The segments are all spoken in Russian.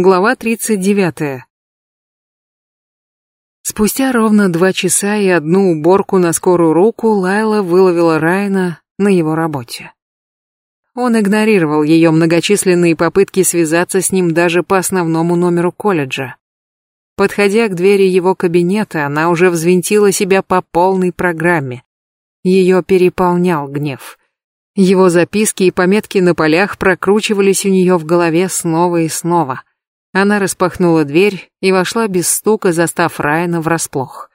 Глава 39. Спустя ровно два часа и одну уборку на скорую руку Лайла выловила Райана на его работе. Он игнорировал ее многочисленные попытки связаться с ним даже по основному номеру колледжа. Подходя к двери его кабинета, она уже взвинтила себя по полной программе. Ее переполнял гнев. Его записки и пометки на полях прокручивались у нее в голове снова и снова. Она распахнула дверь и вошла без стука, застав Райана врасплох.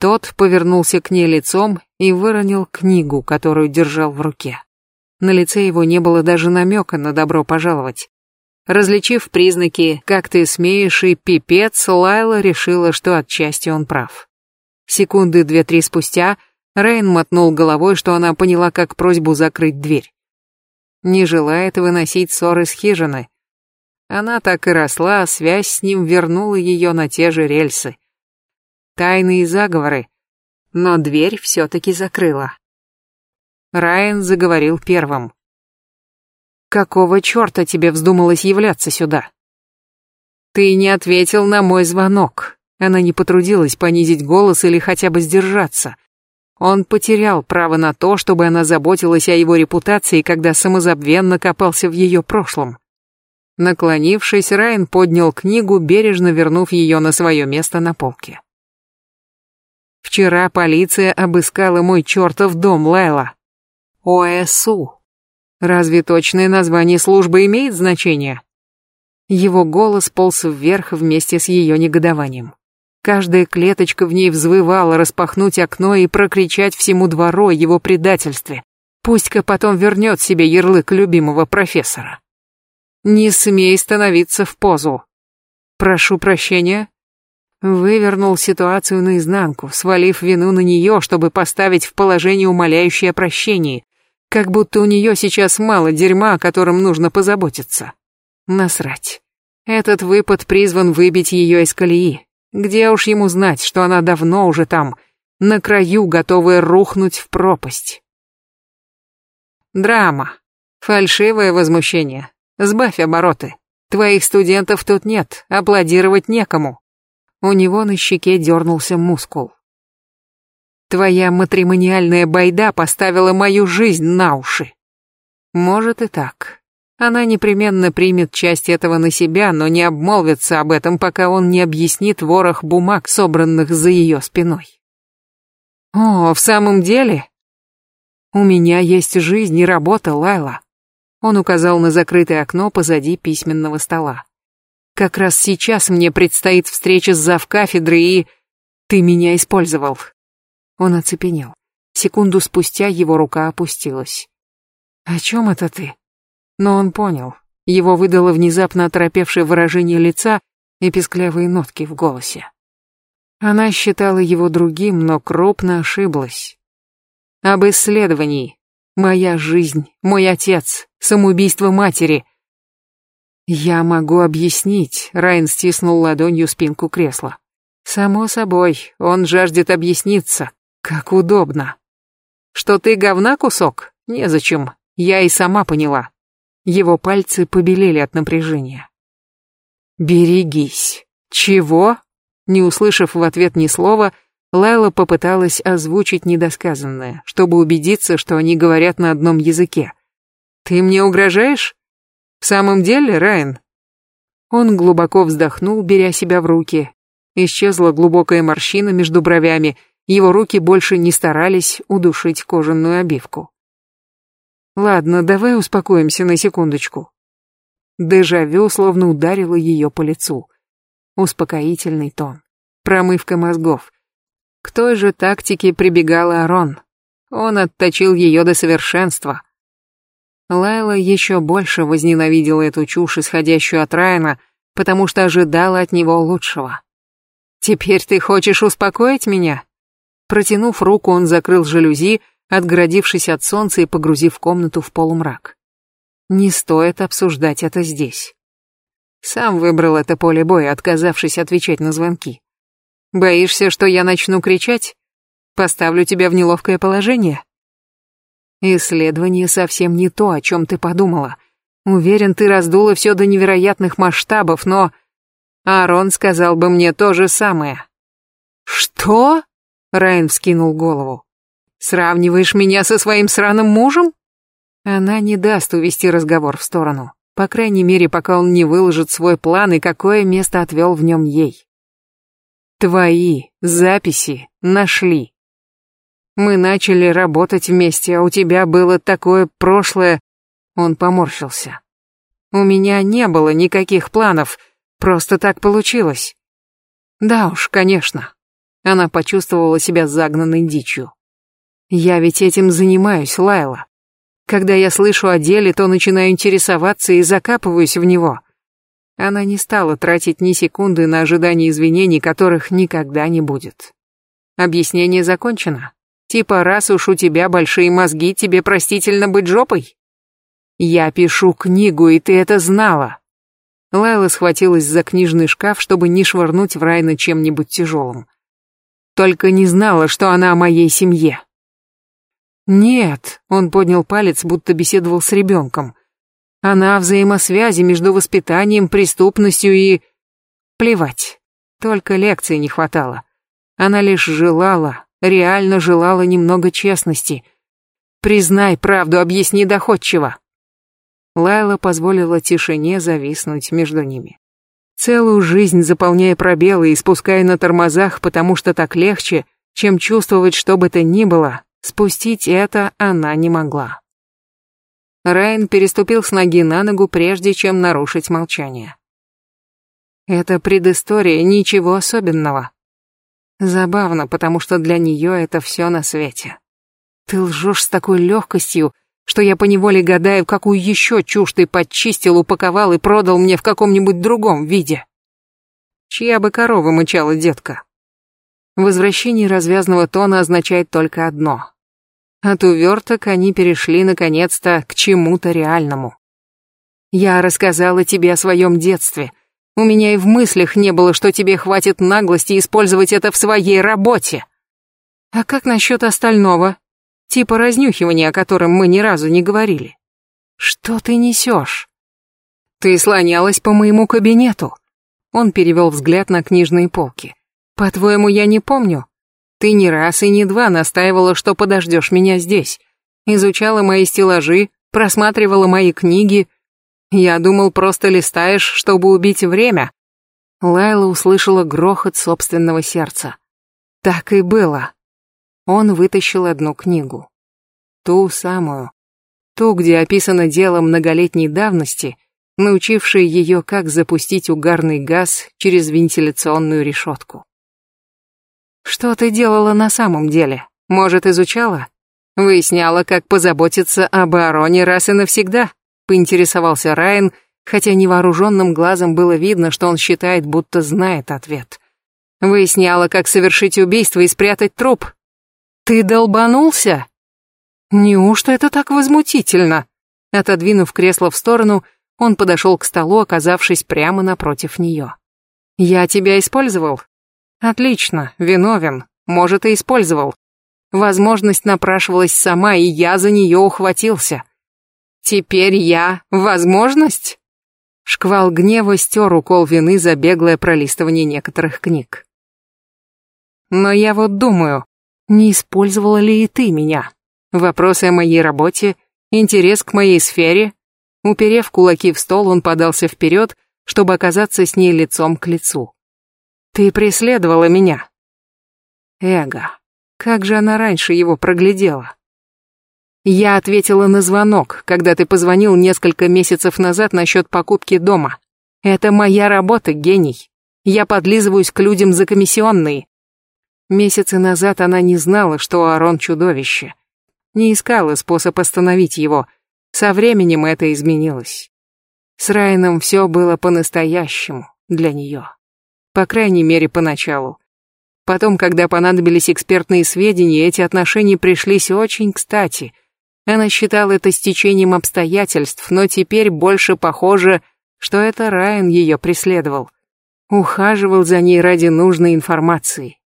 Тот повернулся к ней лицом и выронил книгу, которую держал в руке. На лице его не было даже намека на добро пожаловать. Различив признаки «как ты смеешь» и «пипец», Лайла решила, что отчасти он прав. Секунды две-три спустя Райан мотнул головой, что она поняла как просьбу закрыть дверь. Не желает выносить ссоры с хижины, она так и росла, а связь с ним вернула ее на те же рельсы. Тайные заговоры. Но дверь все-таки закрыла. Райан заговорил первым. «Какого черта тебе вздумалось являться сюда?» «Ты не ответил на мой звонок». Она не потрудилась понизить голос или хотя бы сдержаться. Он потерял право на то, чтобы она заботилась о его репутации, когда самозабвенно копался в ее прошлом. Наклонившись, Райан поднял книгу, бережно вернув ее на свое место на полке. «Вчера полиция обыскала мой чертов дом, Лайла. ОСУ. Разве точное название службы имеет значение?» Его голос полз вверх вместе с ее негодованием. Каждая клеточка в ней взвывала распахнуть окно и прокричать всему двору о его предательстве. Пусть-ка потом вернет себе ярлык любимого профессора. Не смей становиться в позу. Прошу прощения. Вывернул ситуацию наизнанку, свалив вину на нее, чтобы поставить в положение умоляющее о прощении. Как будто у нее сейчас мало дерьма, о котором нужно позаботиться. Насрать. Этот выпад призван выбить ее из колеи. Где уж ему знать, что она давно уже там, на краю, готовая рухнуть в пропасть. Драма. Фальшивое возмущение. Сбавь обороты. Твоих студентов тут нет, аплодировать некому. У него на щеке дернулся мускул. Твоя матримониальная байда поставила мою жизнь на уши. Может и так. Она непременно примет часть этого на себя, но не обмолвится об этом, пока он не объяснит ворох бумаг, собранных за ее спиной. О, в самом деле? У меня есть жизнь и работа, Лайла. Он указал на закрытое окно позади письменного стола. «Как раз сейчас мне предстоит встреча с завкафедрой и... Ты меня использовал». Он оцепенел. Секунду спустя его рука опустилась. «О чем это ты?» Но он понял. Его выдало внезапно оторопевшее выражение лица и песклявые нотки в голосе. Она считала его другим, но крупно ошиблась. Об исследовании, Моя жизнь, мой отец, самоубийство матери. Я могу объяснить, Райан стиснул ладонью спинку кресла. Само собой, он жаждет объясниться. Как удобно. Что ты говна кусок? Незачем. Я и сама поняла. Его пальцы побелели от напряжения. Берегись. Чего? Не услышав в ответ ни слова, Лайла попыталась озвучить недосказанное, чтобы убедиться, что они говорят на одном языке. «Ты мне угрожаешь? В самом деле, Райан?» Он глубоко вздохнул, беря себя в руки. Исчезла глубокая морщина между бровями, его руки больше не старались удушить кожаную обивку. «Ладно, давай успокоимся на секундочку». Дежавю словно ударило ее по лицу. Успокоительный тон. Промывка мозгов. К той же тактике прибегал Арон. Он отточил ее до совершенства. Лайла еще больше возненавидела эту чушь, исходящую от Райана, потому что ожидала от него лучшего. «Теперь ты хочешь успокоить меня?» Протянув руку, он закрыл жалюзи, отгородившись от солнца и погрузив комнату в полумрак. Не стоит обсуждать это здесь. Сам выбрал это поле боя, отказавшись отвечать на звонки. Боишься, что я начну кричать? Поставлю тебя в неловкое положение? Исследование совсем не то, о чем ты подумала. Уверен, ты раздула все до невероятных масштабов, но Аарон сказал бы мне то же самое. Что? Райан вскинул голову. Сравниваешь меня со своим сраным мужем? Она не даст увести разговор в сторону. По крайней мере, пока он не выложит свой план и какое место отвел в нем ей. Твои записи нашли. Мы начали работать вместе, а у тебя было такое прошлое. Он поморщился. У меня не было никаких планов, просто так получилось. Да уж, конечно. Она почувствовала себя загнанной дичью. Я ведь этим занимаюсь, Лайла. Когда я слышу о деле, то начинаю интересоваться и закапываюсь в него. Она не стала тратить ни секунды на ожидание извинений, которых никогда не будет. Объяснение закончено. Типа, раз уж у тебя большие мозги, тебе простительно быть жопой? Я пишу книгу, и ты это знала. Лайла схватилась за книжный шкаф, чтобы не швырнуть в Райна чем-нибудь тяжелым. Только не знала, что она о моей семье. Нет, он поднял палец, будто беседовал с ребенком. Она о взаимосвязи между воспитанием, преступностью и... Плевать. Только лекции не хватало. Она лишь желала, реально желала немного честности. Признай правду, объясни доходчиво. Лайла позволила тишине зависнуть между ними. Целую жизнь заполняя пробелы и спуская на тормозах, потому что так легче, чем чувствовать что бы то ни было, спустить это она не могла. Райан переступил с ноги на ногу, прежде чем нарушить молчание. Это предыстория, ничего особенного. Забавно, потому что для нее это все на свете. Ты лжешь с такой легкостью, что я поневоле гадаю, какую еще чушь ты подчистил, упаковал и продал мне в каком-нибудь другом виде. Чья бы корова мычала, детка? Возвращение развязного тона означает только одно. От уверток они перешли наконец-то к чему-то реальному. Я рассказала тебе о своем детстве. У меня и в мыслях не было, что тебе хватит наглости использовать это в своей работе. А как насчет остального? Типа разнюхивания, о котором мы ни разу не говорили. Что ты несешь? Ты слонялась по моему кабинету. Он перевел взгляд на книжные полки. По-твоему, я не помню? Ты не раз и не два настаивала, что подождешь меня здесь. Изучала мои стеллажи, просматривала мои книги. Я думал, просто листаешь, чтобы убить время. Лайла услышала грохот собственного сердца. Так и было. Он вытащил одну книгу. Ту самую. Ту, где описано дело многолетней давности, научившее ее, как запустить угарный газ через вентиляционную решетку. Что ты делала на самом деле? Может, изучала? Выясняла, как позаботиться об Аароне раз и навсегда? Поинтересовался Райан, хотя невооруженным глазом было видно, что он считает, будто знает ответ. Выясняла, как совершить убийство и спрятать труп. Ты долбанулся? Неужто это так возмутительно? Отодвинув кресло в сторону, он подошел к столу, оказавшись прямо напротив нее. Я тебя использовал? Отлично, виновен, может, и использовал. Возможность напрашивалась сама, и я за нее ухватился. Теперь я... возможность? Шквал гнева стер укол вины за беглое пролистывание некоторых книг. Но я вот думаю, не использовала ли и ты меня? Вопросы о моей работе, интерес к моей сфере. Уперев кулаки в стол, он подался вперед, чтобы оказаться с ней лицом к лицу. Ты преследовала меня. Эго. Как же она раньше его проглядела? Я ответила на звонок, когда ты позвонил несколько месяцев назад насчет покупки дома. Это моя работа, гений. Я подлизываюсь к людям за комиссионные. Месяцы назад она не знала, что Арон чудовище. Не искала способ остановить его. Со временем это изменилось. С Райаном все было по-настоящему для нее. По крайней мере, поначалу. Потом, когда понадобились экспертные сведения, эти отношения пришлись очень кстати. Она считала это стечением обстоятельств, но теперь больше похоже, что это Райан ее преследовал. Ухаживал за ней ради нужной информации.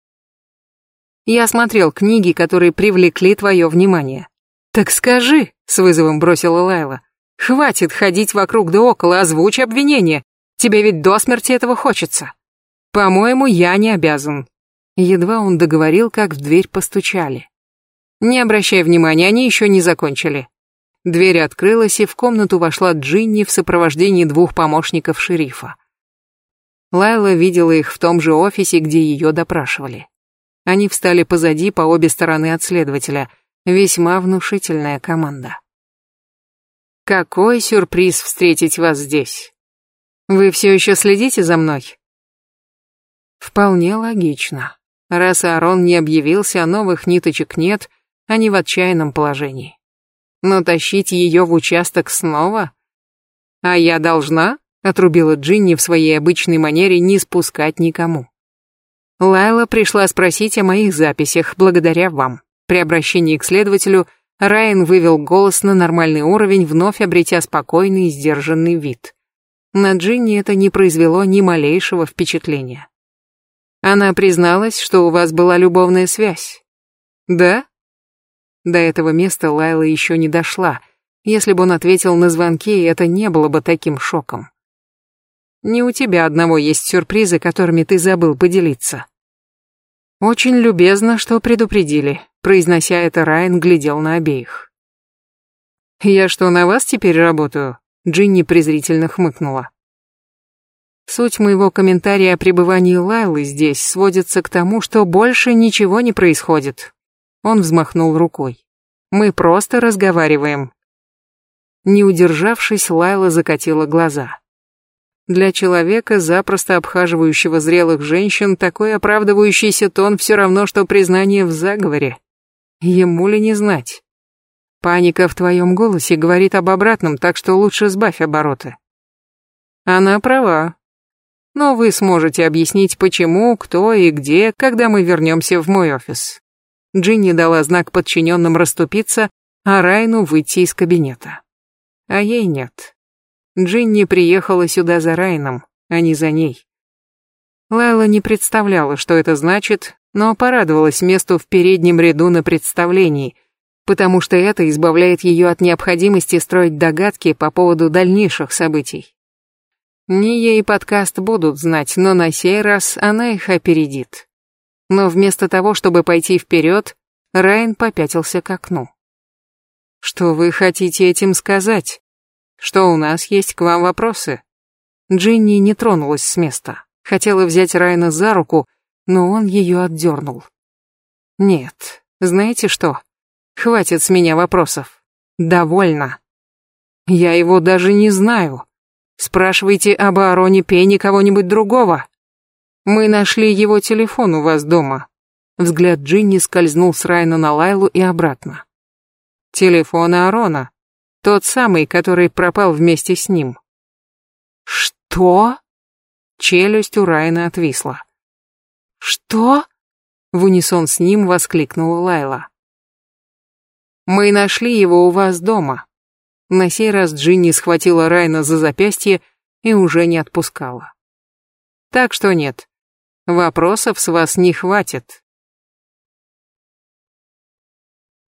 Я смотрел книги, которые привлекли твое внимание. Так скажи, с вызовом бросила Лайла. Хватит ходить вокруг да около, озвучь обвинение. Тебе ведь до смерти этого хочется. По-моему, я не обязан. Едва он договорил, как в дверь постучали. Не обращай внимания, они еще не закончили. Дверь открылась, и в комнату вошла Джинни в сопровождении двух помощников шерифа. Лайла видела их в том же офисе, где ее допрашивали. Они встали позади по обе стороны от следователя. Весьма внушительная команда. Какой сюрприз встретить вас здесь. Вы все еще следите за мной? Вполне логично. Раз Аарон не объявился, а новых ниточек нет, они в отчаянном положении. Но тащить ее в участок снова? А я должна? Отрубила Джинни в своей обычной манере не спускать никому. Лайла пришла спросить о моих записях благодаря вам. При обращении к следователю Райан вывел голос на нормальный уровень, вновь обретя спокойный и сдержанный вид. На Джинни это не произвело ни малейшего впечатления. Она призналась, что у вас была любовная связь. Да? До этого места Лайла еще не дошла. Если бы он ответил на звонки, это не было бы таким шоком. Не у тебя одного есть сюрпризы, которыми ты забыл поделиться. Очень любезно, что предупредили. Произнося это, Райан глядел на обеих. Я что, на вас теперь работаю? Джинни презрительно хмыкнула. Суть моего комментария о пребывании Лайлы здесь сводится к тому, что больше ничего не происходит. Он взмахнул рукой. Мы просто разговариваем. Не удержавшись, Лайла закатила глаза. Для человека, запросто обхаживающего зрелых женщин, такой оправдывающийся тон все равно, что признание в заговоре. Ему ли не знать? Паника в твоем голосе говорит об обратном, так что лучше сбавь обороты. Она права. Но вы сможете объяснить, почему, кто и где, когда мы вернемся в мой офис. Джинни дала знак подчиненным расступиться, а Райну выйти из кабинета. А ей нет. Джинни приехала сюда за Райном, а не за ней. Лайла не представляла, что это значит, но порадовалась месту в переднем ряду на представлении, потому что это избавляет ее от необходимости строить догадки по поводу дальнейших событий. Не ей подкаст будут знать, но на сей раз она их опередит. Но вместо того, чтобы пойти вперед, Райан попятился к окну. «Что вы хотите этим сказать?» что у нас есть к вам вопросы. Джинни не тронулась с места. Хотела взять Райана за руку, но он ее отдернул. Нет, знаете что? Хватит с меня вопросов. Довольно. Я его даже не знаю. Спрашивайте об Аароне Пенни кого-нибудь другого. Мы нашли его телефон у вас дома. Взгляд Джинни скользнул с Райана на Лайлу и обратно. Телефон Аарона. Тот самый, который пропал вместе с ним. Что? Челюсть у Райана отвисла. Что? В унисон с ним воскликнула Лайла. Мы нашли его у вас дома. На сей раз Джинни схватила Райна за запястье и уже не отпускала. Так что нет, вопросов с вас не хватит.